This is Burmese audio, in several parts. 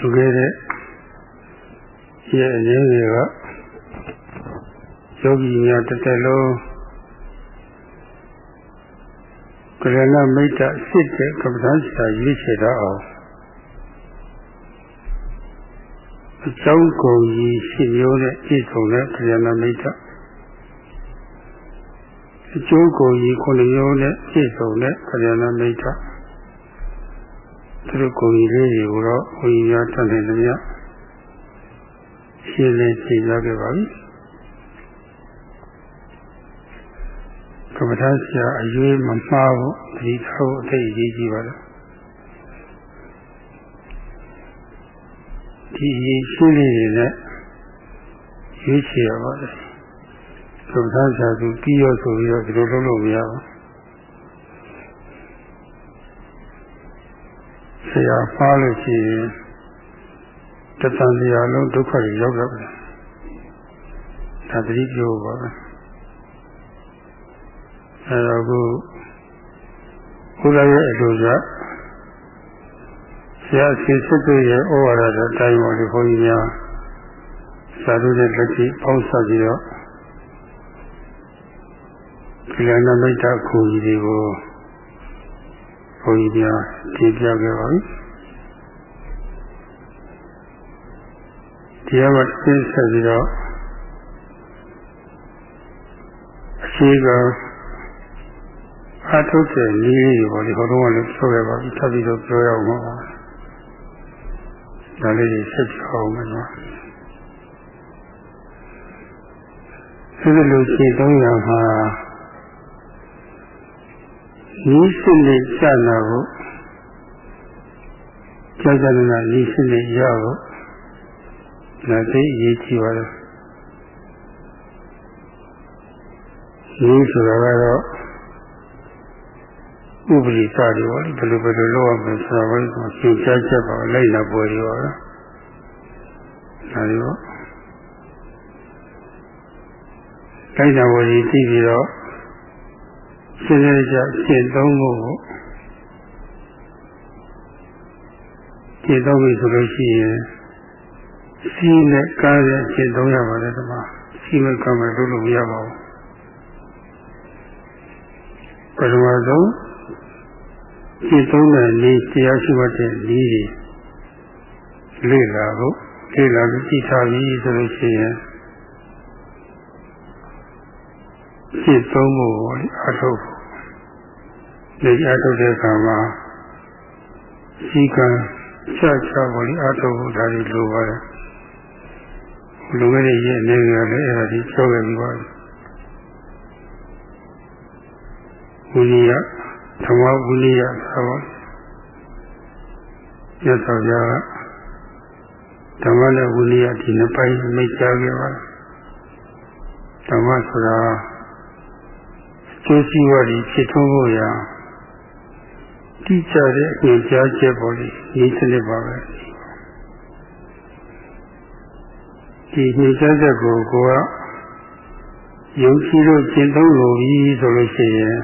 လူခဲ့တဲ့ရဲ့အရင်းတွေကယောဂီများတစ်သက်လုံးကရဏမိတ်တစစ်တဲ့ကပ္ပဋ္ဌာန်းစာရွေးချယ်တော့အောင်အကြောင်းကုန်ကြီးရှိမျိုးနဲ့ပြည့်စုံတဲ့ကရဏမိတ်တအကျိုးကုန်ကြီးခုနှစ်မျိုးနဲ့ပြည့်စုံတဲ့ကရဏမိတ်တ သူတို့ကုန်ကြီးလေးတွေကိုတော့ဘုန်းကြီးများတတ်နိုင်တယ်များရှင်းလင်းသိကြခဲ့ပါပြီကမ္ဘာသားဆရာအရွေးမမှားဘူးဒီထားဖို့အသိအရေးကြီးပါလားဒီအရေးရှင်းလေးတွေနဲ့ရွေးချယ်ရပါတယ်ကမ္ဘာသားဆရာကပြီးရောဆိုပြီးတော့ဒီလိုလုပ်လို့မရဘူး ဆရာမှားလို့ရှိရင်တတန်တရားလုံးဒုက္ခတွေရောက်တော့တယ်ဒါတတိပြောပါပဲအဲတော့ခုဘုရားရဲ့အလိုကဆရာစီစစ်တွေရဲ့ဩဝါဒတဲ့အတိုင်းပေါ်လေဘုန်းကြီးများသာဓုတဲ့လက်ရှိပေါင်းစပ်ပြီးတော့ကိလနာမိတ်တာခုကြီးတွေကို ဘုန်းကြီးများတင်ပြခဲ့ပါပြီတရားမှာသိဆက်ပြီးတော့အခြေခံအထုတ်တဲ့နည်းလေးပေါ့ဒီဟိုတုန်းကလည်းပြောခဲ့ပါပြီထပ်ပြီးတော့ပြောရအောင်ပါဒါလေးကြီးဆက်ပြောအောင်မယ်နော်ဒီလိုရှင်းသုံးရမှာ ဤစိတ်နဲ့စနာကိုကြာကြာနာဤစိတ်နဲ့ရဖို့ဒါသိအရေးကြီးပါတယ်ဤဆိုတာကတော့ဥပရိသတွေပေါ့လေဘယ်လိုဘယ်လိုလုပ်ရမလဲဆိုတာကိုသင်ကြားချက်ပါလိုက်လာပေါ်ရပါတော့ဒါတွေပေါ့လိုက်လာပေါ်ကြီးသိပြီးတော့ ရှင်းနေကြရှင်းသုံးဖို့ရှင်းသုံးပြီဆိုလို့ရှိရင်စီးနဲ့ကားရဲ့ရှင်းသုံးရပါတယ်ဒီမှာစီးမဲ့ကမဲ့လုပ်လို့မရပါဘူးပထမဆုံးရှင်းသုံးတဲ့နေတရားရှိမှတဲ့နေတွေလေ့လာဖို့လေ့လာပြီးကြည့်ထားပြီဆိုလို့ရှိရင် ရှင်းသုံးဖို့အထုတ်ဖို့ဒီအထုတ်တဲ့အခါမှာစီကံချချပေါ်လေးအထုတ်ဖို့ဒါတွေလိုပါတယ်လူငယ်တွေရဲ့အနေနဲ့လည်းအဲ့ဒါဒီပြောခဲ့ပြီးပါဝိနည်းဓမ္မဝိနည်းဆိုတော့ရသော်ပြဓမ္မနဲ့ဝိနည်းဒီနှစ်ပိုင်းမိတ်ကြခဲ့ပါဓမ္မဆိုတာ ကျိုးစီးပွားကြီးဖြစ်ထွန်းဖို့ရာတိကျတဲ့အကျင့်ကြားချက်ပေါ်လေးဒီစနစ်ပါပဲဒီညှိချက်ချက်ကိုကိုကယုံကြည်လို့ကျင့်သုံးလို့ပြီဆိုလို့ရှိရင်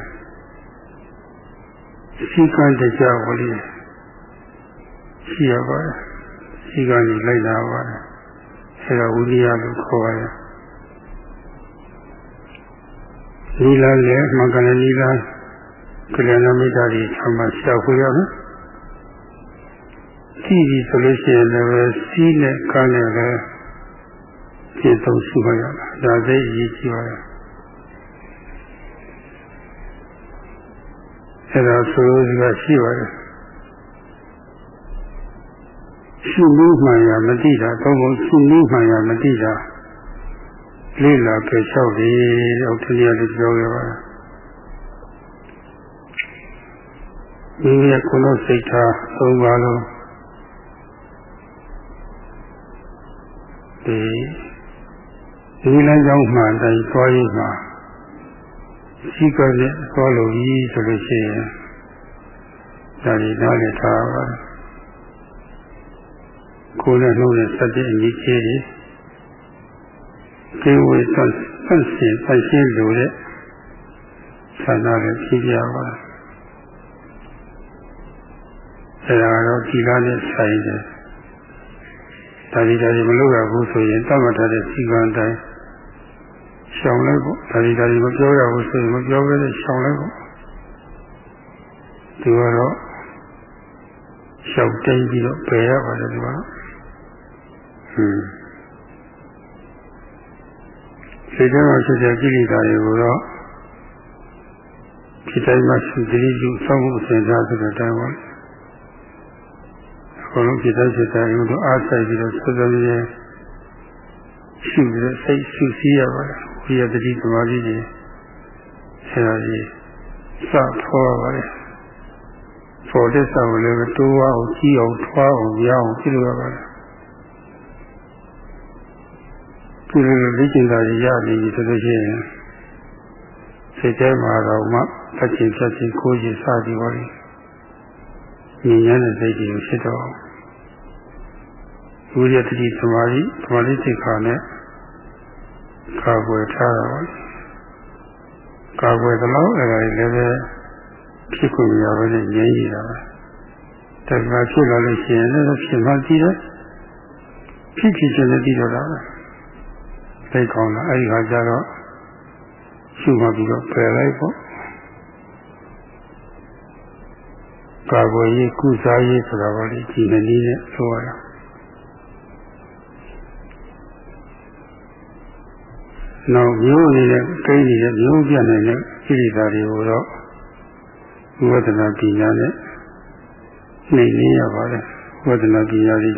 စီကံတရားပေါ်လေးရှိရပါတယ်စီကံကြီးလိုက်လာပါတယ်အဲဒါဝိရိယလို့ခေါ်ပါတယ် နီလာလည်းမင်္ဂလာနီလာကလျာဏမိတ်တာကြီးဆံမရှာဖွေရမယ်ကြည့်ပြီဆိုလို့ရှိရင်လည်းစီးနဲ့ကန်းနဲ့လည်းပြည့်စုံရှိပါရတာဒါသိအရေးကြီးပါရဲ့အဲ့ဒါဆိုလို့ဒီကရှိပါတယ်ရှိလို့မှန်ရမသိတာတော့ဘုရှိလို့မှန်ရမသိတာ လေးလာပဲလျှောက်တယ်တဲ့ဥထရလေးပြောခဲ့ပါတယ်ဒီရဲ့ကုလစိတ်ထားသုံးပါလုံးဒီဒီလမ်းကြောင်းမှအတိုင်းသွားရမှာရှိကြတဲ့သွားလို့ကြီးဆိုလို့ရှိရင်ဒါဒီနားလည်ထားပါကိုယ်နဲ့နှုတ်နဲ့စက်တဲ့အကြီးကြီးတွေ ကိဝေသတ်သတ်ရှင်သတ်ရှင်လို့တဲ့ဆန္ဒနဲ့ဖြည့်ပြပါအဲဒါတော့ဒီကားနဲ့ဆိုင်တယ်ဒါဒီဒါဒီမလုပ်ရဘူးဆိုရင်တတ်မှတ်ထားတဲ့စီကံတိုင်းရှောင်လိုက်ပေါ့ဒါဒီဒါဒီမပြောရဘူးဆိုရင်မပြောဘဲနဲ့ရှောင်လိုက်ပေါ့ဒီကတော့ရှောက်တိတ်ပြီးတော့ပယ်ရပါတယ်ဒီကတော့ဟွန်း စိတ်ထဲမှာဖြစ်တဲ့ကိလေသာတွေကိုတော့ဖြစ်တိုင်းမှရှိတိကျစောင့်မှုအစဉ်စားဆိုတဲ့အတိုင်းပါအကုန်လုံးဖြစ်တိုင်းဖြစ်တိုင်းတို့အားဆိုင်ပြီးတော့စသဖြင့်ရှိပြီးတော့စိတ်ရှိစီးရပါတယ်ဝိရတတိသမာဓိကြီးဆရာကြီးစထောပါတယ်ပေါ်တဲ့ဆောက်လည်းတိုးအောင်ကြီးအောင်ထွားအောင်ရအောင်ပြုလုပ်ရပါတယ် ပြုလုပ်လေ့ကျင့်တာရနေပြီဆိုလို့ရှိရင်စိတ်ထဲမှာတော့မှအချင်းဖြတ်ချင်းကိုယ်ကြီးစသည်ပါလိဉာဏ်ရတဲ့စိတ်ကြီးကိုဖြစ်တော့ဝိရတတိသမာဓိသမာဓိစိတ်ခါနဲ့ကာကွယ်ထားတာပါကာကွယ်သလောက်အဲ့ဒါလည်းပဲဖြစ်ခွင့်ရပါနဲ့ငြိမ်းရတာပဲတခါဖြစ်လာလို့ရှိရင်လည်းဖြစ်မှကြည့်တယ်ဖြစ်ဖြစ်ချင်းလည်းပြီးတော့တာပဲ သိကောင်းလားအဲ့ဒီခါကျတော့ရှုမှပြီးတော့ပယ်လိုက်ပေါ့ကာကွယ်ရေးကုစားရေးဆိုတာကလေဒီနည်းနဲ့ဆိုရတာနောက်မျိုးအနေနဲ့ကိန်းနေတဲ့မျိုးပြနေတဲ့ဣရိသာတွေကိုတော့ဝိဒနာပညာနဲ့နှိမ့်နေရပါတယ်ဝိဒနာပညာတွေ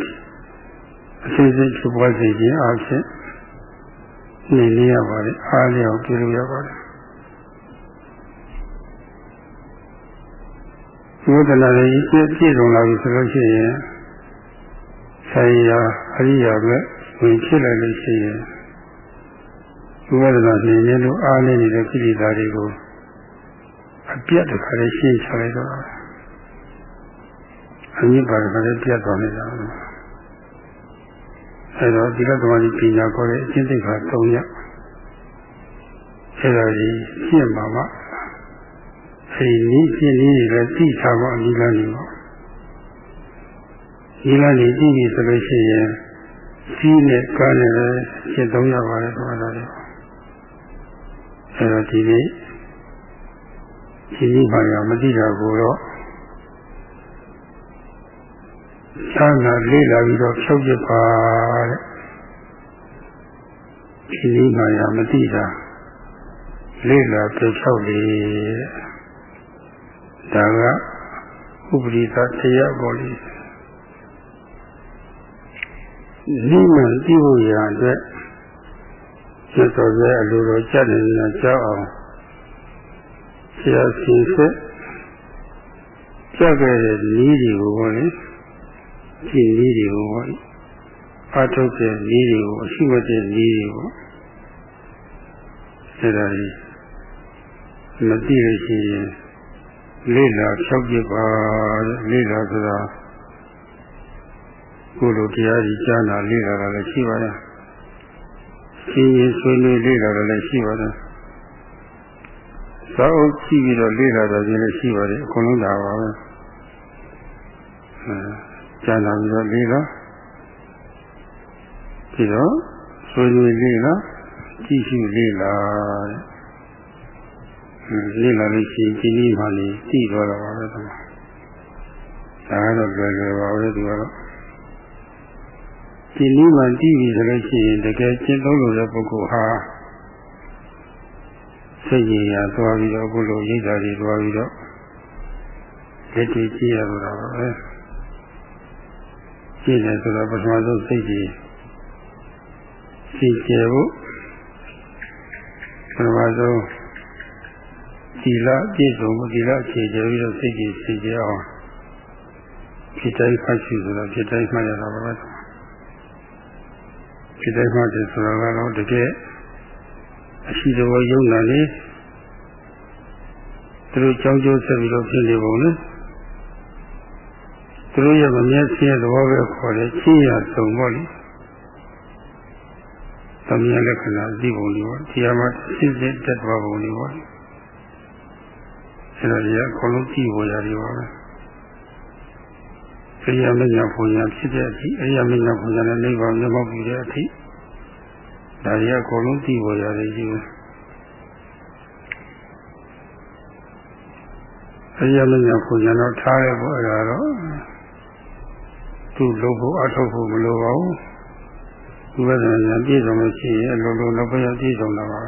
အစိမ့်စိမ့်ဖြစ်ပွားစေခြင်းအဖြစ် နှိမ့်နေရပါတယ်အားလျောက်ပြုလို့ရပါတယ်ဝိဒနာတွေပြည့်ပြည့်စုံလာပြီဆိုလို့ရှိရင်ဆိုင်ရာအရိယာပဲဝင်ဖြစ်လိုက်လို့ရှိရင်ဝိဒနာနေနေလို့အားနေနေတဲ့ကိလေသာတွေကိုအပြတ်တခါလေးရှင်းချလိုက်တော့အမြင့်ပါတခါလေးပြတ်သွားနေတာ အဲတော့ဒီကသမားကြီးပညာခေါ်တဲ့အချင်းသိက္ခာ၃ရပ်အဲဒါကြီးရှင်းပါမှအဲဒီနည်းရှင်းနည်းတွေလည်းသိထားဖို့အနည်းလားနေပေါ့ဒီလားနေကြည့်ပြီဆိုလို့ရှိရင်စီးနဲ့ကားနဲ့လည်းရှင်း၃ရပ်ပါတယ်ဆိုတာလေအဲတော့ဒီနေ့ရှင်ကြီးပါရမသိတာကိုတော့ ချမ်းသာလေးလာပြီးတော့ဖြုတ်ပြပါတဲ့ရှင်ကြီးပါရမသိတာလေးလာဖြုတ်ဖြုတ်လေဒါကဥပရိသတရားပေါ်လေနိမန်တိဖို့ရာအတွက်သစ္စာရဲ့အလိုတော်ကြက်နေတာကြောက်အောင်ဆရာစီဆက်ကြက်ခဲ့တဲ့ဤတွေကိုပေါ့လေ ဒီဤတွေကိုပေါ့အထုတ်တဲ့ဤတွေကိုအရှိမတဲ့ဤတွေကိုအဲဒါကြီးမသိလို့ရှိရင်လေးလာဖြောက်ပြပါလေးလာဆိုတာကိုလိုတရားကြီးကြားနာလေးလာတာလည်းရှိပါရဲ့ရှင်းရင်ဆွေးနွေးလေးလာတာလည်းရှိပါတယ်သာအုပ်ကြည့်ပြီးတော့လေ့လာတာကြီးလည်းရှိပါတယ်အကုန်လုံးဒါပါပဲအဲ ကျန်တာပြီးတော့လေ့လာပြီးတော့ဆွေးနွေးလေ့လာကြည့်ရှုလေ့လာလေ့လာလို့ရှိရင်ဒီနည်းမှလည်းသိသွားတာပါပဲဒီမှာဒါကတော့လွယ်လွယ်ပါပဲဒီကတော့ဒီနည်းမှသိပြီဆိုလို့ရှိရင်တကယ်ကျင့်သုံးလို့တဲ့ပုဂ္ဂိုလ်ဟာစိတ်ကြီးရာသွားပြီးတော့အခုလိုရိတ်တာတွေသွားပြီးတော့လက်တည်ကြည့်ရတော့တာပဲ ကြည့်တယ်ဆိုတော့ပထမဆုံးစိတ်ကြီးစီကျဲဖို့ပထမဆုံးဒီလပြည့်စုံမှုဒီလအခြေကျပြီးတော့စိတ်ကြီးစီကျဲအောင်ဖြစ်တိုင်းဖတ်ရှိဆိုတော့ဖြစ်တိုင်းမှတ်ရတာပါပဲဖြစ်တိုင်းမှတ်တယ်ဆိုတော့တကယ်အရှိတော်ယုံနာလေသူတို့ကြောင်းကျိုးဆက်ပြီးတော့ဖြစ်နေပုံလေ သူတို့ရဲ့မမျက်စိရဲ့သဘောပဲခေါ်တယ်ချင်းရဆုံးပေါ့လေသမီးလက္ခဏာသိပုံလေးပေါ့ဒီမှာစစ်စစ်တက်သွားပုံလေးပေါ့အဲ့ဒါကြီးအကုန်လုံးကြည့်ပေါ်ရတယ်ပါပဲအရိယာမညာဘုံညာဖြစ်တဲ့အထိအရိယာမညာဘုံညာနဲ့နိဗ္ဗာန်မျက်မှောက်ပြုတဲ့အထိဒါရီအကုန်လုံးသိပေါ်ရတယ်ကြီးအရိယာမညာဘုံညာတော့ထားရဖို့အဲ့ဒါတော့ သူ့လုပ်ဖို့အထောက်ဖို့မလိုပါဘူးဒီဝိဒနာညာပြည့်စုံလို့ရှိရင်အလုံးလုံးတော့ပြည့်ပြည့်စုံလာပါ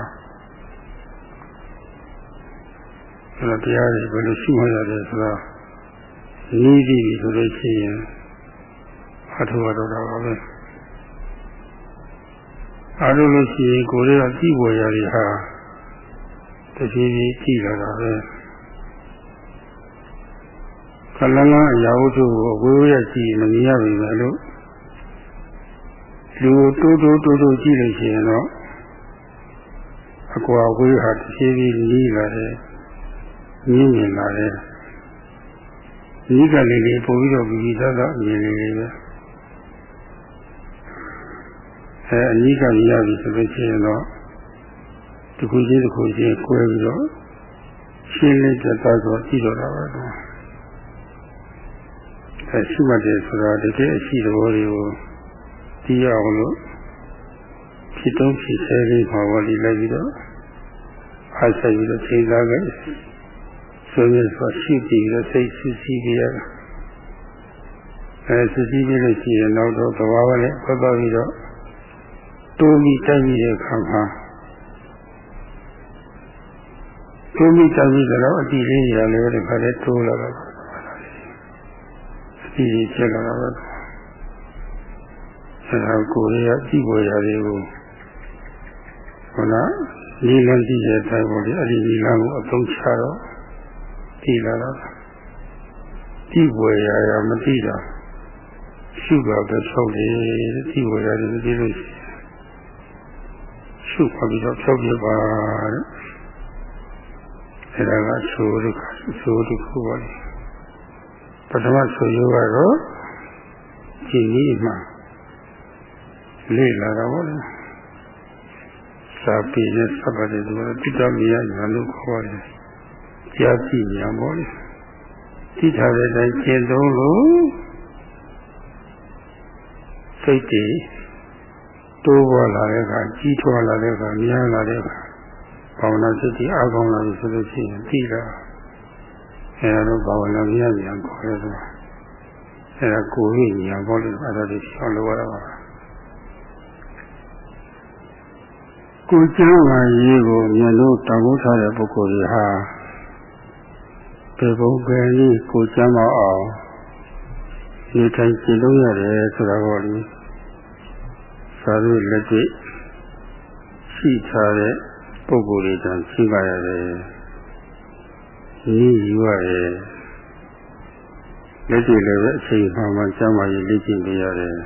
အဲ့တော့တရားတွေဘယ်လိုရှိမှရတယ်ဆိုတော့နီးပြီးဆိုလို့ရှိရင်အထောက်တော့တာပါပဲအားလုံးလို့ရှိရင်ကိုယ်တွေကကြည့်ပေါ်ရတွေဟာတဖြည်းဖြည်းကြည့်လာတာပဲ ခလန်းလန်းအရာဝတ္ထုကိုဝေဝရကြည့်မမြင်ရပြီပဲလို့လူတိုးတိုးတိုးတိုးကြည့်လို့ရှိရင်တော့အကွာဝေးဟာတဖြည်းဖြည်းနီးလာတယ်မြင်မြင်လာတယ်ဒီကလေးလေးပို့ပြီးတော့ပြီးသားသားအမြင်လေးလေးပဲအဲအနိကမြင်ရပြီဆိုလို့ရှိရင်တော့ဒီခုချင်းဒီခုချင်းကွဲပြီးတော့ရှင်းလေးသက်သာဆိုကြည့်တော့တာပဲတော့ အဲရှိမှတ်တယ်ဆိုတော့တကယ်အရှိတော်တွေကိုကြည့်ရအောင်လို့ဖြစ်တော့ဖြစ်ဆဲလေးမှာဝလီလိုက်ပြီးတော့အားဆက်ပြီးတော့ချိန်သားခဲ့ဆိုရင်ဆိုရှိပြီးတော့စိတ်ဆူဆီးပြီးရအဲဆူဆီးပြီးလို့ရှိရင်တော့တော့သဘာဝနဲ့ပတ်သက်ပြီးတော့တိုးပြီးတိုက်ပြီးတဲ့အခါမှာတိုးပြီးတိုက်ပြီးတော့အတိလေးရလည်းဒီခါလေးတိုးလာတော့ အတိလေးဖြစ်လာတော့အဲဒါကိုယ်ရကြည့်ပေါ်ရလေးကိုဟုတ်လားဒီလမ်းကြည့်တဲ့အတိုင်းပေါ့လေအဲ့ဒီဒီလမ်းကိုအသုံးချတော့ကြည့်လာတော့ကြည့်ပေါ်ရရမသိတာရှုတာပဲဆောက်လေကြည့်ပေါ်ရတယ်မသိလို့ရှုခွာပြီးတော့ဖြောက်ပြပါတဲ့အဲဒါကဆိုးဒုက္ခဆိုးဒုက္ခပါလေ ပထမဆိုးရောကတော့ကြည်ကြီးမှလေ့လာတော့လေစာပေနဲ့စပ်ပါတယ်သူကတိတ္တမယညာလို့ခေါ်တယ်ကြားကြည့်ညာပေါ့လေတိထားတဲ့အတိုင်းကျင့်သုံးလို့စိတ်တည်တိုးပေါ်လာတဲ့အခါကြီးထွားလာတဲ့အခါများလာတဲ့အခါဘာဝနာစိတ်ကြီးအကောင်းလာပြီဆိုလို့ရှိရင်ပြီးတာ အဲဒါတော့ဘာဝနာမြတ်ဉာဏ်ခေါ်ရဆိုအဲဒါကိုယ်ကြီးဉာဏ်ပေါ်လို့အဲ့ဒါတွေရှောင်လို့ရတာကိုကျမ်းဂန်ရေးကိုမြတ်လို့တောင်းဖို့ထားတဲ့ပုဂ္ဂိုလ်တွေဟာပေဘုံပဲကြီးကိုကျမ်းမအောင်ဒီထိုင်ကျင့်လို့ရတယ်ဆိုတာကိုလေသာဓုလက်တွေ့ရှိထားတဲ့ပုဂ္ဂိုလ်တွေတန်ရှိပါရတယ်။ ဤယူရတယ်လက်တွေ့လည်းပဲအချိန်မှမှကျမ်းမာရေးလေ့ကျင့်ကြရတယ်။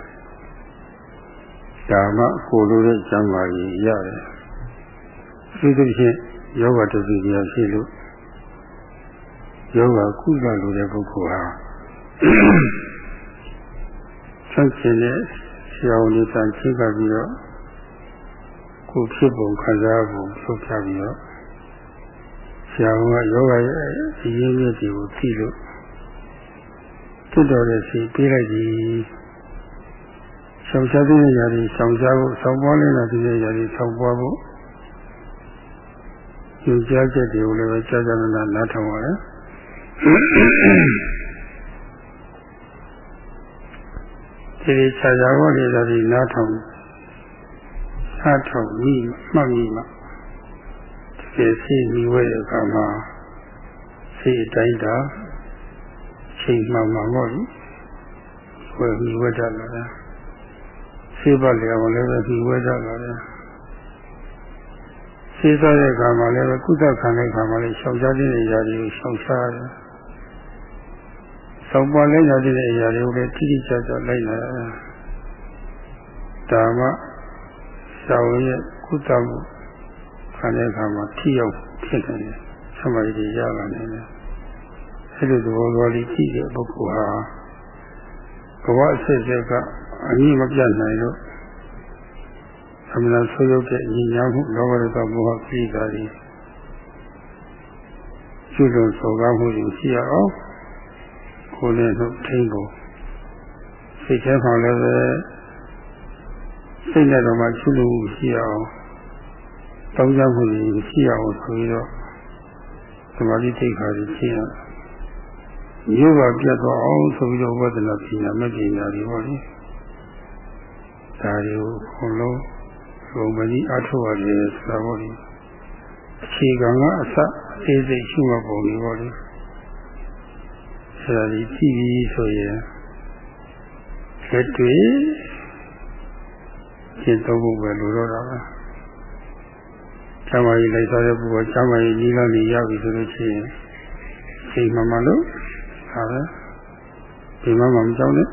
ဒါမှကိုလိုတဲ့ကျမ်းမာရေးရတယ်။ဒီလိုဖြင့်ယောဂတတိယရှိလို့ယောဂကုသလိုတဲ့ပုဂ္ဂိုလ်ဟာဆက်ကျင်တဲ့ဆရာဝန်တွေတန်ချိကပြီးတော့ကိုဖြစ်ပုံခံစားပုံထုတ်ပြပြီးတော့ ဆရာဝန်ကယောဂရဲ့အရင်းမြစ်တွေကိုသိလို့တွတ်တော်တဲ့စီပေးလိုက်ပြီးဆောင်ရှားတဲ့နေရာတွေဆောင်ရှားဖို့ဆောင်ပွားနေတာဒီနေရာတွေဆောင်ပွားဖို့ညွှန်ကြားချက်တွေကိုလည်းပဲကြာကြာနာနာနားထောင်ရတယ်ဒီခြားခြားဘောလေးတွေနားထောင်နားထောင်ပြီးမှတ်ပြီးမှတ ကယ်စိတ်မိဝဲတဲ့အခါမှာစိတ်အတိုင်းတာချိန်မှမှပေါ့လေဝယ်မိဝဲတတ်လာတယ်စိတ်ပတ်လျော်လည်းပဲမိဝဲတတ်လာတယ်စိတ်စားတဲ့အခါမှာလည်းကုသခံတဲ့အခါမှာလည်းရှောင်ရှားတဲ့အရာတွေကိုရှောင်ရှားတယ်ဆောင်ပေါ်လဲရတဲ့အရာတွေကိုလည်းတိတိကျကျလိုက်လာတာဒါမှစာဝရဲ့ကုသမှု ခံတဲ့အခါမှာထိရောက်ဖြစ်နေတယ်ဆမရီတွေရလာနေတယ်အဲ့ဒီသဘောတော်လေးကြည့်တဲ့ပုဂ္ဂိုလ်ဟာဘဝအစစ်စစ်ကအငြိမပြတ်နိုင်လို့အမှန်ဆိုးရုပ်တဲ့ညီညာမှုလောဘဒေါသမောဟကိစ္စတွေကျွလွန်စော်ကားမှုတွေရှိရအောင်ကိုယ်နဲ့နှုတ်ထိန်ကိုစိတ်ထဲမှာလည်းပဲစိတ်နဲ့တော့မှချွလို့ရှိအောင် တောင်းကြမှုတွေရှိအောင်ဆိုပြီးတော့သမာဓိတိတ်ခါကြီးရှင်းရရုပ်ကပြတ်သွားအောင်ဆိုပြီးတော့ဝဒနာပညာမဲ့ပညာတွေပေါ့လေဒါတွေကိုဘုံလုံးဘုံမကြီးအထောက်ရတယ်ဆိုတာပေါ့လေအခြေခံကအစအေးစိတ်ရှိမှပုံတွေပေါ့လေဆရာကြီးကြည့်ပြီးဆိုရင်လက်တွေရှင်းသုံးဖို့ပဲလိုတော့တာပဲ။ ကျမ်းမာရေးလိုက်စားတဲ့ပုဂ္ဂိုလ်ကျမ်းမာရေးကြီးလာနေရပြီဆိုလို့ရှိရင်ချိန်မှမှလို့ဟာပဲဒီမှမှမကြောက်နဲ့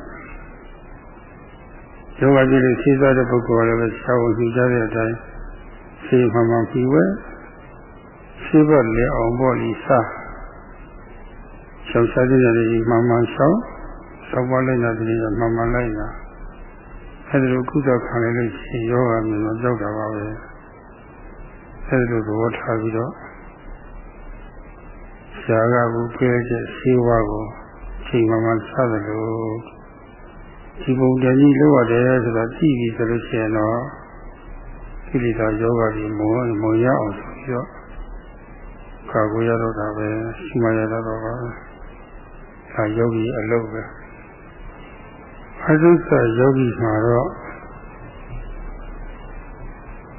ယောဂကြည့်လို့ရှင်းစားတဲ့ပုဂ္ဂိုလ်ကလည်းဆောင်းကြည့်ကြတဲ့အတိုင်းချိန်မှမှပြီးဝဲရှင်းဖို့လေအောင်ပေါ့လိစားရှောင်စားတဲ့နေရာမှမှရှောင်ရှောင်ပါလိုက်တာဒီမှမှလိုက်တာအဲဒီလိုကုသခံရလို့ရှိရင်ယောဂမျိုးတော့ကြောက်တာပါပဲ အဲဒီလိုသဘောထားပြီးတော့ဇာကကိုပြည့်တဲ့ရှိဝါကိုချိန်မှမှစသလိုဒီပုံတည်းကြီးလောက်ရတယ်ဆိုတော့ကြည့်ပြီးဆိုလို့ရှိရင်တော့ကိလေသာယောဂကြီးမုံမုံရအောင်ဆိုပြီးတော့ကာကွယ်ရတော့တာပဲရှိမှရတော့ပါပဲဒါယောဂီအလုပ်ပဲအသုသယောဂီမှာတော့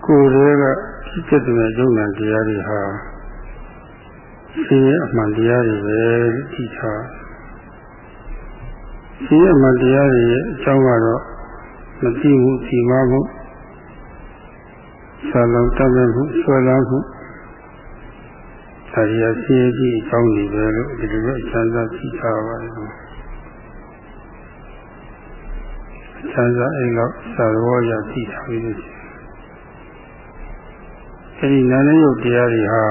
ကိုယ်တွေကဖြစ်တဲ့ယုံနာတရားတွေဟာရှင်းရအမှန်တရားတွေပဲသိထားရှင်းရအမှန်တရားတွေရဲ့အကြောင်းကတော့မသိဘူးဒီမှာမှုဆာလောင်တတ်မှုဆွဲလာမှုဒါရီအစီအကြီးအကြောင်းတွေပဲလို့ဒီလိုပဲအချမ်းသာသိထားပါတယ်ဆန်းစားအိမ်တော့သာရောရသိထားပြီးလို့ အဲဒီနာနေယုတ်တရားတွေဟာ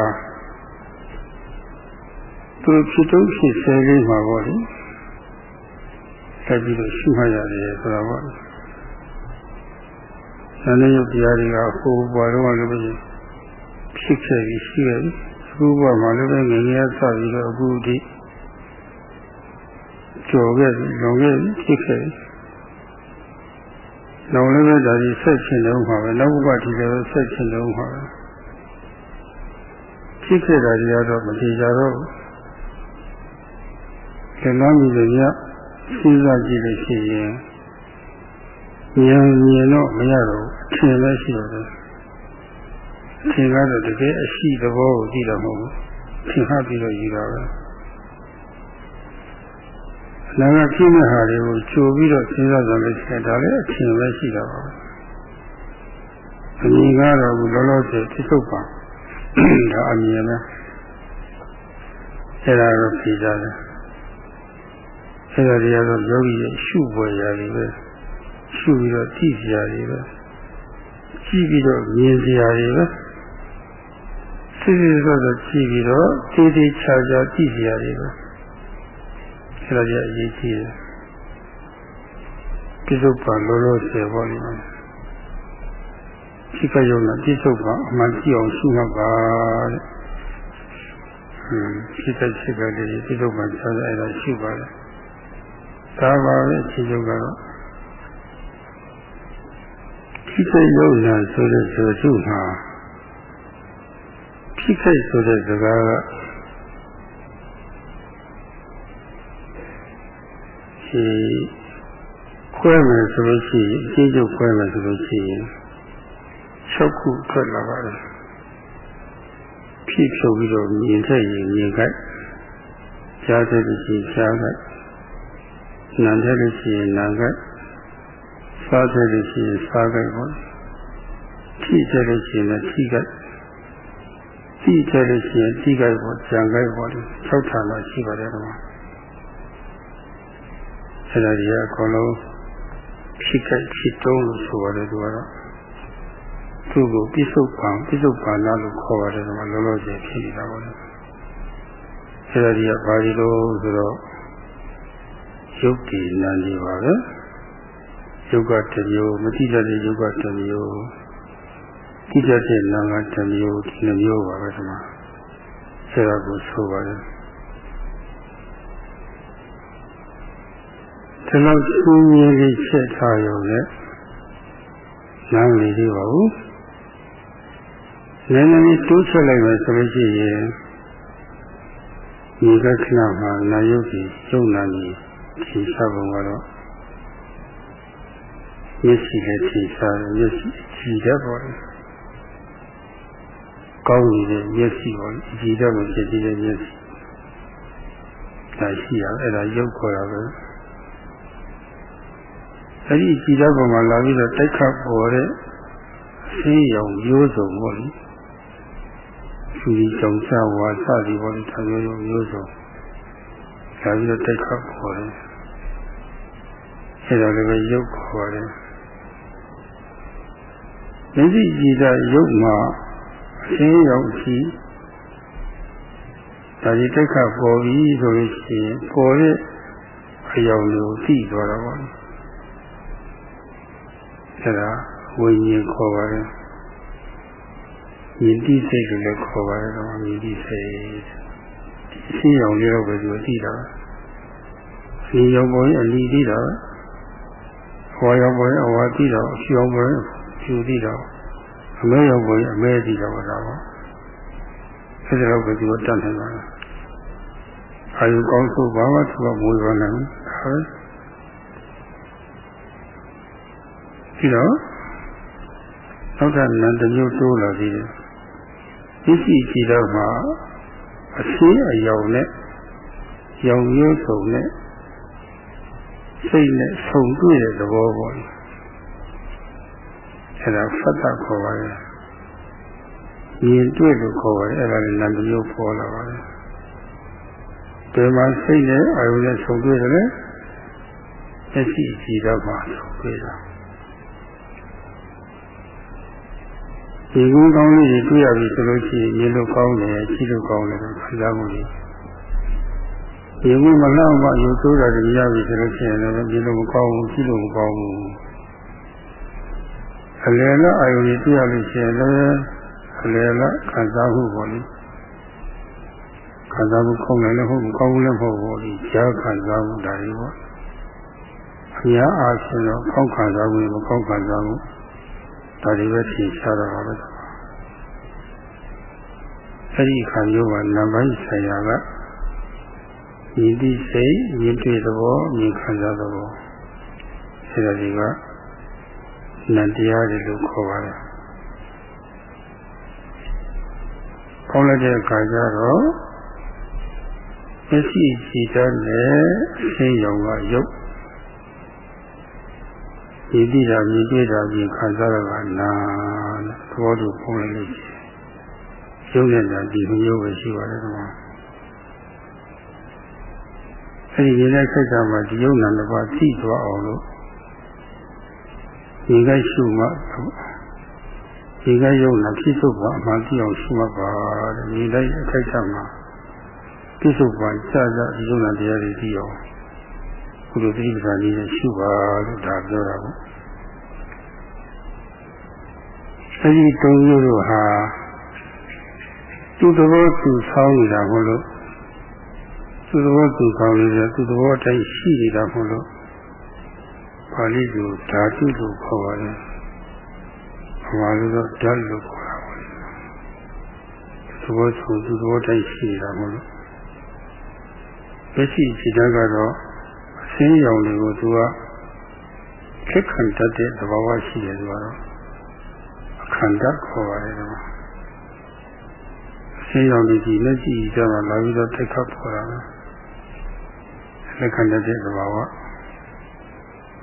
သူဖြစ်တော့ဖြစ်ဆဲလေးမှာပေါ့လေဆက်ပြီးတော့ရှိမှရတယ်ဆိုတော့ပေါ့နာနေယုတ်တရားတွေကဟိုဘွားတော့လည်းပဲဖြစ်ခဲ့ပြီးရှိခဲ့ပြီအခုဘွားမှာလည်းပဲငငယ်ဆပြီးတော့အခုဒီကြော်ခဲ့ပြီလုံခဲ့ပြီဖြစ်ခဲ့ပြီလောင်လည်းပဲဒါကြီးဆက်ချင်တော့မှာပဲနောက်ဘုရားဒီလည်းဆက်ချင်တော့မှာပဲ ဖြစ်ခဲ့တာကြီးကတော့မကြည့်ကြတော့ဘူးလမ်းမြည်လို့ရစဉ်းစားကြည့်လို့ရှိရင်ဉာဏ်မြင်တော့မရတော့အထင်ပဲရှိတော့တယ်အထင်ကတော့တကယ်အရှိသဘောကိုကြည့်တော့မဟုတ်ဘူးထင်ဟပြီးတော့ယူတာပဲနာကဖြစ်မဲ့ဟာတွေကိုကြိုပြီးတော့စဉ်းစားကြလို့ရှိရင်ဒါလည်းအချင်းပဲရှိတာပါအမြင်ကတော့ဘူးလောလောဆယ်ဖြစ်ထုတ်ပါ ဒါအမြင်ပဲအဲ့ဒါတော့ပြည်ကြတယ်အဲ့ဒါတွေကတော့ယောဂီရဲ့ရှုပွေရာတွေပဲရှုပြီးတော့ကြည့်စရာတွေပဲကြည့်ပြီးတော့မြင်စရာတွေပဲစိစိဆိုတော့ကြည့်ပြီးတော့သေးသေးချာချာကြည့်စရာတွေပဲအဲ့ဒါကြီးအရေးကြီးတယ်ပြစ္ဆုတ်ပါလောလောဆယ်ပေါ့ လေဒီကယုံနဲ့ပြစ္ဆုတ်ပါအမှန်ကြည့်အောင်ရှုမှတ်ပါတဲ့ဟင်းဖြစ်တဲ့ဖြစ်ကလေးပြစ္ဆုတ်ပါဆက်အဲ့ဒါရှုပါတယ်ဒါပါပဲအခြေချုပ်ကတော့ဖြစ်တဲ့ယုံနဲ့ဆိုတဲ့ဆိုစုမှာဖြစ်ခဲ့ဆိုတဲ့စကားကဒီခွဲမယ်ဆိုလို့ရှိရင်အချင်းချုပ်ခွဲမယ်ဆိုလို့ရှိရင် ၆ခုထွက်လာပါတယ်ဖြစ်ဖြုတ်ပြီးတော့မြင်တဲ့ရင်မြင်ကြိုက်ကြားတဲ့ရှိကြားကြိုက်နာတဲ့ရှိရင်နာကြိုက်စားတဲ့ရှိရင်စားကြိုက်ပေါ့ထိတဲ့ရှိရင်ထိကြိုက်ထိတဲ့ရှိရင်ထိကြိုက်ပေါ့ကြံကြိုက်ပေါ့၆ဌာနရှိပါတယ်ကွာအဲ့ဒါကြီးအကုန်လုံးဖြစ်ခဲ့ဖြစ်တုံးလို့ဆိုရတယ်သူကတော့ သူ့ကိုပြစ္ဆုတ်ပံပြစ္ဆုတ်ပါဏလို့ခေါ်ရတယ်ဒီမှာလောလောဆယ်ဖြစ်နေတာပေါ့လေအဲ့ဒါကြီးကဘာကြီးလို့ဆိုတော့ယုတ်တိနန္ဒီပါပဲယုတ်ကတစ်မျိုးမတိတတ်တဲ့ယုတ်ကတစ်မျိုးတိတတ်တဲ့နာကတစ်မျိုးဒီနှမျိုးပါပဲဒီမှာအဲ့ဒါကိုဆိုပါတယ်ဒီလောက်ရှင်းရင်းလေးချက်ထားရုံနဲ့နားလည်သေးပါဘူး နည်းနည်းလေးတိုးချက်လိုက်မယ်ဆိုလို့ရှိရင်ဒီကခဏမှာနာယုတ်ကြီးကျုံနာကြီးထင်ရှားပုံကတော့မျက်စိနဲ့ထင်ရှားတယ်မျက်စိကြည့်တတ်ပါလေကောင်းနေတဲ့မျက်စိပေါ့ကြည့်တတ်လို့ဖြစ်တဲ့မျက်စိဒါရှိရအဲ့ဒါရုပ်ခေါ်တာပဲအဲ့ဒီကြည်တတ်ပုံမှာလာပြီးတော့တိုက်ခတ်ပေါ်တဲ့အစင်းရောင်ရိုးစုံပေါ့လေ သူဒီကြောင့်စာဝါစသည်ပေါ့လေဒါမျိုးမျိုးမျိုးစုံလာပြီးတော့တိုက်ခတ်ပေါ်တယ်အဲ့ဒါလည်းပဲရုပ်ခေါ်တယ်မျက်စိကြည်တဲ့ရုပ်မှာအစင်းရောင်ကြည့်ဒါဒီတိတ်ခါပေါ်ပြီဆိုလို့ရှိရင်ပေါ်တဲ့အယောင်ကိုသိသွားတာပေါ့အဲဒါဝိညာဉ်ခေါ်ပါတယ် ယဉ်တိစိတ်လို့လည်းခေါ်ပါတယ်တော့ယဉ်တိစိတ်အရှင်းရောင်လေးတော့ပဲသူသိတာဒီရောင်ပေါ်ရင်အလီသိတာဟောရောင်ပေါ်ရင်အဝါသိတာအဖြူရောင်ပေါ်ရင်ဖြူသိတာအမဲရောင်ပေါ်ရင်အမဲသိတာပါတော့အဲ့ဒါတော့ပဲသူတတ်နိုင်ပါလားအာယုကောင်းဆိုဘာမှသူကမွေးပါနိုင်ဘူးဒါပဲဒီတော့နောက်ထပ်နန္တမျိုးတိုးလာသေးတယ် ဒီစီကြည့်တော့မှအရှင်းအယောင်နဲ့ရောင်ရိုးစုံနဲ့စိတ်နဲ့ဆုံတွေ့တဲ့သဘောပေါ့အဲ့ဒါဖတ်တာခေါ်ပါတယ်မြင်တွေ့လို့ခေါ်ပါတယ်အဲ့ဒါလည်းနန္တမျိုးပေါ်လာပါတယ်ဒီမှာစိတ်နဲ့အာယုနဲ့ဆုံတွေ့တယ်လေမျက်စိကြည့်တော့မှဆုံတွေ့တာ ဒီကုန်းကောင်းလေးတွေတွေ့ရပြီဆိုလို့ရှိရင်မြင်လို့ကောင်းတယ်ကြည့်လို့ကောင်းတယ်ခံစားမှုတွေဒီကုန်းမလောက်မှယူဆိုးတာတွေရပြီဆိုလို့ရှိရင်လည်းမြင်လို့မကောင်းဘူးကြည့်လို့မကောင်းဘူးအလယ်လားအာယုတွေတွေ့ရလို့ရှိရင်လည်းအလယ်လားခံစားမှုပေါ့လေခံစားမှုကောင်းတယ်လည်းဟုတ်ကောင်းလည်းမဟုတ်ဘူးလေကြားခံစားမှုဒါတွေပေါ့အများအားဖြင့်တော့ကောင်းခံစားမှုမကောင်းခံစားမှု ဒါတွေပဲထင်ရှားတော့ပါပဲအဲ့ဒီခံမျိုးကနံပါတ်ဆိုင်ရာကမြင်သိစိတ်မြင်တွေ့သဘောမြင်ခံစားသဘောအဲ့ဒါတွေကနံတရားတွေလို့ခေါ်ပါတယ်ကောင်းလိုက်တဲ့အခါကျတော့မျက်စိကြည့်တတ်တဲ့ဆင်းရုံကရုပ် ဒီတိတာမြင်တွေ့တာမြင်ခံစားရတာနာသဘောတူပုံလိုက်လို့ရှိရုပ်နဲ့တာဒီမျိုးပဲရှိပါတယ်ကွာအဲ့ဒီရင်တဲ့စိတ်ကမှဒီယုံနာတစ်ပါးသိသွားအောင်လို့ဒီကရှုမှဒီကယုံနာဖြစ်စုပါအမှန်သိအောင်ရှုမှပါတဲ့ဒီလိုက်အခိုက်အတန့်မှာဖြစ်စုပါစစဒီယုံနာတရားတွေသိအောင် ကုလိုတိပ္ပာနည်းနဲ့ရှုပါလို့ဒါပြောတာပေါ့အဲဒီသုံးမျိုးတို့ဟာသူ့သဘောသူဆောင်းနေတာမဟုတ်လို့သူ့သဘောသူဆောင်းနေတယ်သူ့သဘောအတိုင်းရှိနေတာမဟုတ်လို့ပါဠိလိုဓာတုလို့ခေါ်ပါတယ်။ဘာလို့လဲဓာတ်လို့ခေါ်တာပါ။သဘောဆိုသူ့သဘောတိုင်းရှိနေတာမဟုတ်လို့လက်ရှိခြေတန်းကတော့အစ င်းရောင်တွေကိုသူကခက်ခံတတ်တဲ့သဘောရှိတယ်သူကတော့အခန္ဓာခေါ်ပါတယ်ကွာအစင်းရောင်တွေဒီလက်ရှိကြတော့လာပြီးတော့တိုက်ခတ်ပေါ်တာလက်ခံတတ်တဲ့သဘောက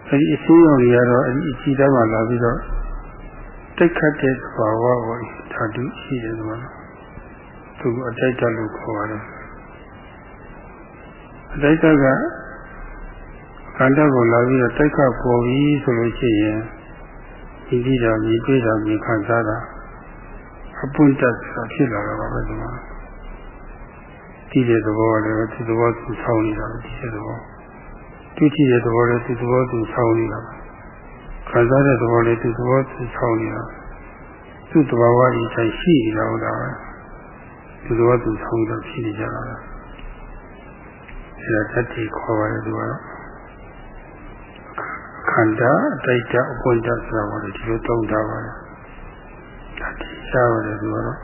အဲဒီအစင်းရောင်တွေကတော့အဲဒီအကြည့်တမ်းမှလာပြီးတော့တိုက်ခတ်တဲ့သဘောကိုဓာတုရှိတယ်ကွာသူအတိုက်တလို့ခေါ်ပါတယ်အတိုက်တက ခန္ဓာကိုလာပြီးတော့တိုက်ခတ်ပေါ်ပြီဆိုလို့ရှိရင်ဒီကြည့်တာမြင်တွေ့တာမြင်ခံစားတာအပွင့်တက်ဆိုတာဖြစ်လာတော့ပါပဲဒီမှာဒီတဲ့သဘောလည်းဒီသဘောသူဆောင်းနေတာဒီတဲ့သဘောတွေ့ကြည့်တဲ့သဘောလည်းဒီသဘောသူဆောင်းနေတာခံစားတဲ့သဘောလည်းဒီသဘောသူဆောင်းနေတာသူ့သဘာဝအတိုင်းရှိနေတာဟုတ်တာပဲဒီသဘောသူဆောင်းနေတာဖြစ်နေကြတာအဲဒါတတိခေါ်ပါတယ်သူကတော့ န္ဓာအတိတ်တအပွင့်တဆိုတာပါလေဒီလိုသုံးထားပါတယ်ဒါတိရှားပါတယ်သူကတော့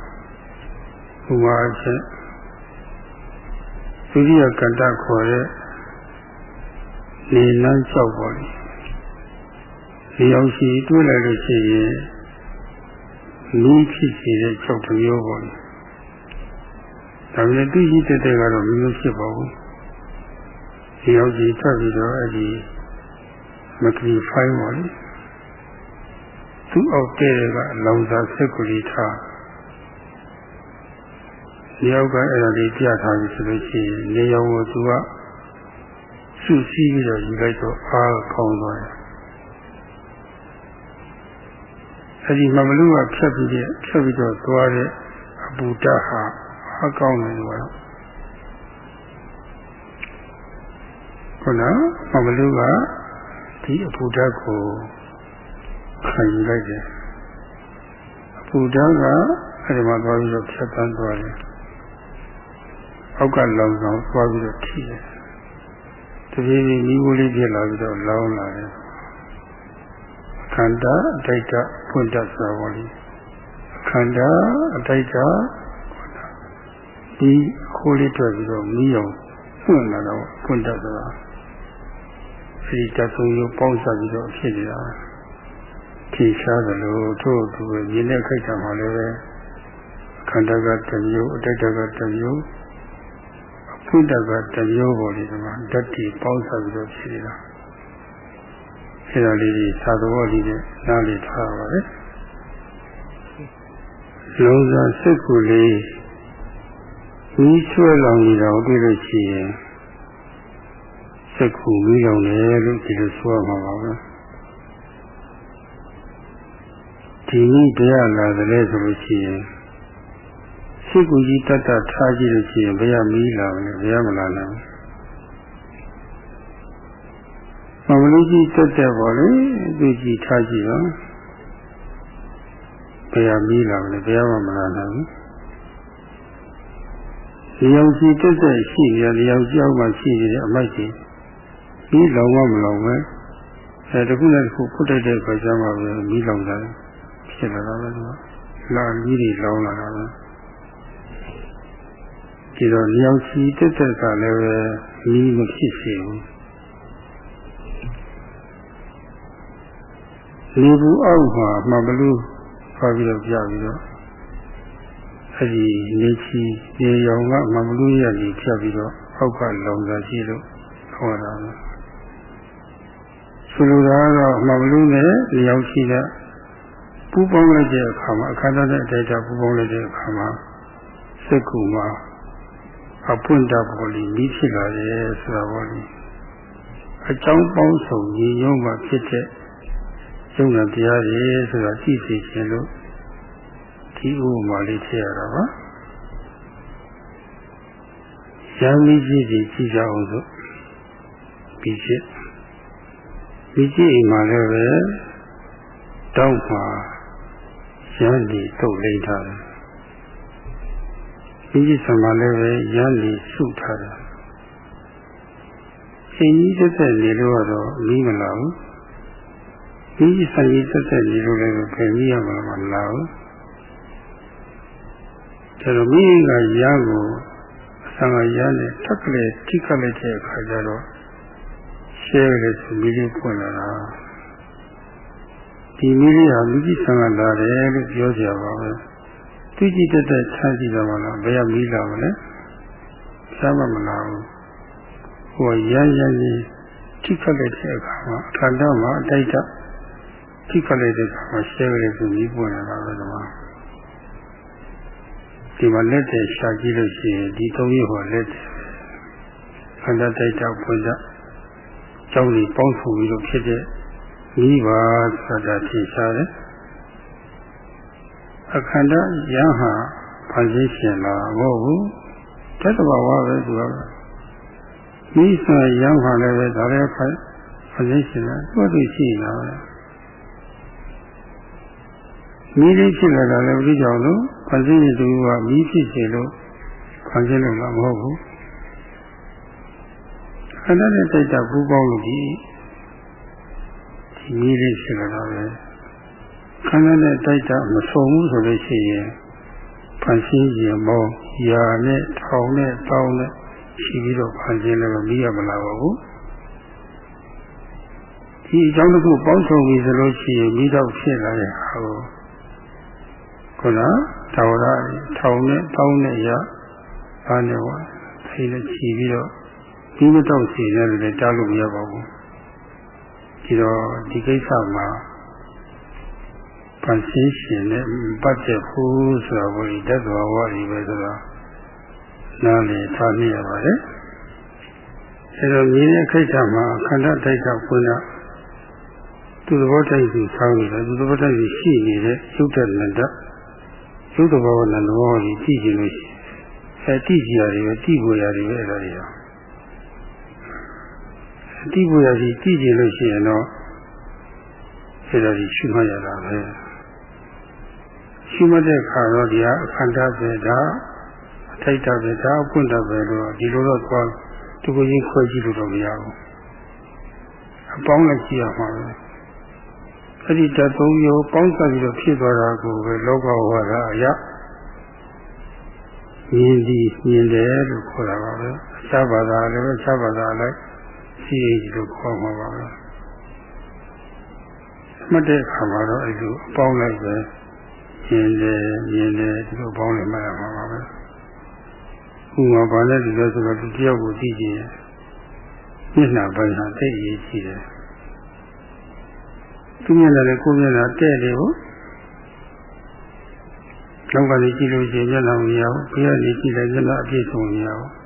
ဘုရားအချင်းဒုတိယကန္တခေါ်တဲ့နေလန်းလျှောက်ပါလေဒီအောင်ရှိတွေးလိုက်လို့ရှိရင်မိဖြစ်စေတဲ့၆တစ်မျိုးပေါ့လေဒါပေမဲ့သူရှိတဲ့တဲ့ကတော့မျိုးဖြစ်ပါဘူးဒီအောင်ရှိထွက်ပြီးတော့အဲ့ဒီ မကီဖိုင်းပါလေသူ့အောက်တဲ့ကအလောင်စာစက်ကူလေးထားဒီအောက်ကအဲ့ဒါလေးပြထားပြီဆိုလို့ရှိရင်နေရောင်ကိုသူကစုစည်းပြီးတော့ယူလိုက်တော့အားကောင်းသွားတယ်အဲ့ဒီမမလူကဖြတ်ပြီးတဲ့ဖြတ်ပြီးတော့သွားတဲ့အပူဓာတ်ဟာအကောင်းတယ်လို့ကတော့ခုနမမလူက ဒီအပူဓာတ်ကိုခံယူလိုက်တယ်အပူဓာတ်ကအဲ့ဒီမှာသွားပြီးတော့ဖြတ်တန်းသွားတယ်အောက်ကလောင်ဆောင်သွားပြီးတော့ထိတယ်တပြေးပြေးမိဘူးလေးဖြစ်လာပြီးတော့လောင်းလာတယ်ခန္ဓာအတိတ်ကဖွင့်တတ်စွာပါလိခန္ဓာအတိတ်ကဒီခိုးလေးတွေ့ပြီးတော့မိအောင်ဖွင့်လာတော့ဖွင့်တတ်စွာအဲ ဒီတဆုံရပေါင်းစားပြီးတော့ဖြစ်နေတာထင်ရှားသလိုထို့သူပဲရင်းတဲ့ခိုက်တာမှလည်းပဲခန္ဓာကတစ်မျိုးအတိတ်ကတစ်မျိုးအဖွင့်တတ်ကတစ်မျိုးပေါ်ဒီမှာဓာတ်တီပေါင်းစားပြီးတော့ဖြစ်နေတာအဲဒါလေးကြီးသာသဘောလေးနဲ့နားလည်ထားပါပဲလုံးစားစိတ်ကူလေးကြီးချွဲလောင်နေတာကိုတွေ့လို့ရှိရင် စိတ်ကူမီးလောင်တယ်လို့ဒီလိုဆိုရမှာပါပဲဒီနည်းတရားလာတယ်ဆိုလို့ရှိရင်စိတ်ကူကြီးတတ်တတ်ထားကြည့်လို့ရှိရင်ဘယ်ရမီးလာမလဲဘယ်ရမလာနိုင်ဘူးမမလူကြီးတက်တက်ပါလေသူကြည့်ထားကြည့်တော့ဘယ်မီးလာမလဲဘယ်မှမလာနိုင်ဘူးဒီအောင်ကြီးတက်တက်ရှိနေတယ်ဒီအောင်ကြောက်မှရှိနေတယ်အမိုက်ကြီး မီးလောင်မမလောင်ပဲအဲတခုနဲ့တခုဖုတ်တိုက်တဲ့ခါကျမှပဲမီးလောင်တာဖြစ်လာတာပဲသူကလာမီးတွေလောင်လာတာပဲဒီတော့လျောင်ချီတက်တက်ကလည်းပဲမီးမဖြစ်စေဘူးလေဘူးအောက်မှာမှဘလူဖာပြီးတော့ပြပြီးတော့အဲ့ဒီနေချီနေရောင်ကမဘလူရည်ဖြတ်ပြီးတော့အောက်ကလောင်စာရှိလို့ခေါ်တာပဲ ဆိုလိုတာကတော့မဘလူနဲ့လျောက်ရှိတဲ့ပူပေါင်းလိုက်တဲ့အခါမှာအခါတဲ့အတိုင်းတာပူပေါင်းလိုက်တဲ့အခါမှာစိတ်ကူမှာအပွင့်တာပေါ်လီမိဖြစ်လာတယ်ဆိုတာပေါ်လီအကြောင်းပေါင်းစုံညီညွတ်မှဖြစ်တဲ့ယုံနာတရားတွေဆိုတာကြည့်စီခြင်းလို့ဒီဥပမာလေးထည့်ရတာပါရံမိကြီးကြီးကြည့်ကြအောင်ဆိုပြီးဖြစ် ပြီးကြည့်အိမ်မှာလည်းပဲတောင်းမှာရံဒီတုတ်လိမ့်ထားတယ်ပြီးကြည့်ဆံမှာလည်းပဲရံဒီစုထားတယ်အင်းကြီးတက်တက်နေလို့တော့မီးမလာဘူးဒီဆိုင်ရသက်သက်နေလို့လည်းဖယ်မိရမှာမလားဘူးဒါတော့မိကရကိုအဆံကရနဲ့ထက်ကလေးထိခတ်လိုက်တဲ့အခါကျတော့ ရှဲလေဆိုမိလေးပွင့်လာတာဒီမိလေးဟာမိကြီးဆံကလာတယ်လို့ပြောကြပါပဲသူကြည့်တတ်တဲ့ချမ်းကြည့်တော့မလားဘယ်ကမိလာမလဲရှားမမလားဘူးဟိုရမ်းရမ်းကြီးထိခတ်လိုက်တဲ့အခါမှာအခါတော့မှအတိုက်တော့ထိခတ်လိုက်တဲ့အခါမှာရှဲကလေးဆိုပြီးပွင့်လာတာပဲဒီမှာဒီမှာလက်တဲ့ရှာကြည့်လို့ရှိရင်ဒီသုံးရဟောလက်တဲ့ခန္ဓာတိုက်တာပွင့်တာ ကျောင်းကြီးပေါင်းစုပြီးတော့ဖြစ်တဲ့မိပါဆိုတာသိရှားတယ်အခန္ဓာယဟဟာဖန်ဆင်းရှင်လာမဟုတ်ဘူးတတဘာဝပဲသူကမိဆိုယဟဟာလည်းပဲဒါလည်းဖန်ဆင်းရှင်လာသူ့သူရှိနေတာပဲမိလေးဖြစ်လာတာလည်းမသိကြဘူးဖန်ဆင်းရသူကမိဖြစ်စေလို့ဖန်ဆင်းလို့မဟုတ်ဘူး ခန္ဓာနဲ့တိုက်တာပူပေါင်းလို့ဒီမြည်လေးဖြစ်လာတာပဲခန္ဓာနဲ့တိုက်တာမဆုံးဘူးဆိုလို့ရှိရင်ဖန်ဆင်းခြင်းမောရာနဲ့ထောင်နဲ့တောင်းနဲ့ရှိပြီးတော့ဖန်ဆင်းလည်းမပြီးရမလားပါဘူးဒီအကြောင်းတစ်ခုပေါင်းစုံပြီဆိုလို့ရှိရင်မိတော့ဖြစ်လာတဲ့ဟာကိုခုနတောဝရထောင်နဲ့တောင်းနဲ့ရအားနဲ့ဝါဖိနဲ့ချီပြီးတော့ ဒီမတော့စီနဲ့လည်းတားလို့မရပါဘူးဒီတော့ဒီကိစ္စမှာပန်ရှင်းရှင်နဲ့ပတ်သက်ဖို့ဆိုတော့ဘုရားတတ်တော်ဝါရီပဲဆိုတော့နားလေထားမိရပါတယ်အဲတော့မြင်တဲ့ခိစ္စမှာခန္ဓာတိုက်တာဖွင့်တာသူသဘောတိုက်သူဆောင်းနေတယ်သူသဘောတိုက်သူရှိနေတဲ့ရုပ်တဏ္ဍရုပ်တဘောနဲ့သဘောကြီးကြည့်ကြည့်လို့ရှိအဲတိကြရတယ်ပဲတိကိုရတယ်ပဲအဲ့ဒါတွေရော တိကိုရစီကြည့်ကြည့်လို့ရှိရင်တော့အဲ့ဒါကြီးရှုမှတ်ရတာပဲရှုမှတ်တဲ့အခါတော့ဒီဟာအခန္ဓာပဲဒါအထိုက်တာပဲဒါအပွင့်တာပဲလို့ဒီလိုတော့သွားသူကိုရင်ခွဲကြည့်လို့တော့မရဘူးအပေါင်းလည်းကြည့်ရမှာပဲအဲ့ဒီတသုံးမျိုးပေါင်းစပ်ပြီးတော့ဖြစ်သွားတာကိုပဲလောကဝါဒအရာမြင်သည်မြင်တယ်လို့ခေါ်တာပါပဲအခြားဘာသာလည်းအခြားဘာသာလည်း ရှိရလို့ခေါ်မှာပါပဲမှတ်တဲ့အခါမှာတော့အဲ့လိုအပေါင်းလိုက်ပဲမြင်တယ်မြင်တယ်ဒီလိုပေါင်းလိုက်မှရမှာပါပဲဥမာဘာလဲဒီလိုဆိုတော့ဒီတယောက်ကိုကြည့်ကြည့်မျက်နှာပိုင်းဟာသိရကြည့်တယ်သူမျက်နှာနဲ့ကိုယ်မျက်နှာတဲ့တယ်ဟုတ်လောကကြီးကြည့်လို့ရှိရင်မျက်နှာမရဘူးဘုရားကြီးကြည့်လိုက်မျက်နှာအပြည့်စုံမရဘူး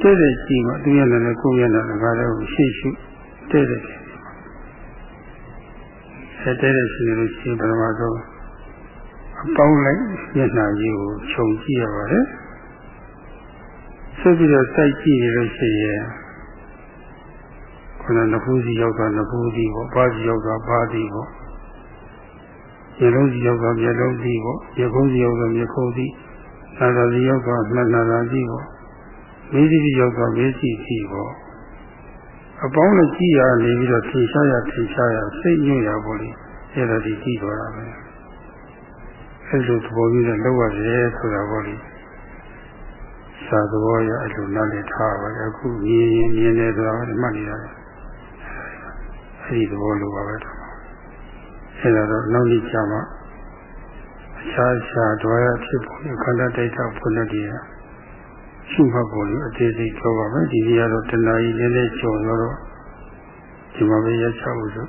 တဲ့တဲ့ကြည့်မှသူမျက်နှာနဲ့ကိုယ်မျက်နှာကလည်းရှေ့ရှုတဲ့တဲ့ဆက်တဲ့တဲ့ရှိလို့ရှိရင်ပထမဆုံးအပေါင်းလိုက်မျက်နှာကြီးကိုခြုံကြည့်ရပါတယ်ဆက်ပြီးတော့စိုက်ကြည့်ရလို့ရှိရင်ခုနကဖူးစီရောက်တာနဖူးစီပေါ့ပါးစီရောက်တာပါးစီပေါ့မျက်လုံးစီရောက်တာမျက်လုံးစီပေါ့မျက်ခုံးစီရောက်တာမျက်ခုံးစီနာသာစီရောက်တာနှနာသာစီပေါ့ မေးစီရောက်တာမေးစီစီပေါ့အပေါင်းနဲ့ကြည့်ရနေပြီးတော့ထင်ရှားရထင်ရှားရစိတ်ညွတ်ရပေါ့လေအဲ့ဒါဒီကြည့်သွားတာပဲအဲ့လိုသဘောကြီးနဲ့လောက်ရတယ်ဆိုတာပေါ့လေသာသဘောရအဲ့လိုနားလည်ထားပါလေအခုမြင်ရင်မြင်တယ်ဆိုတာမှတ်နေရတယ်အဲ့ဒီသဘောလိုပါပဲတော့အဲ့ဒါတော့နောက်နေ့ကျမှအခြားခြားတော်ရဖြစ်ဖို့ခန္ဓာတိုက်တာဖွင့်တဲ့ ရှုမှတ်ဖို့လို့အသေးစိတ်ပြောပါမယ်ဒီနေ့ကတော့တဏှာကြီးနည်းနည်းကျော်တော့ဒီမှာပဲရချဖို့ဆို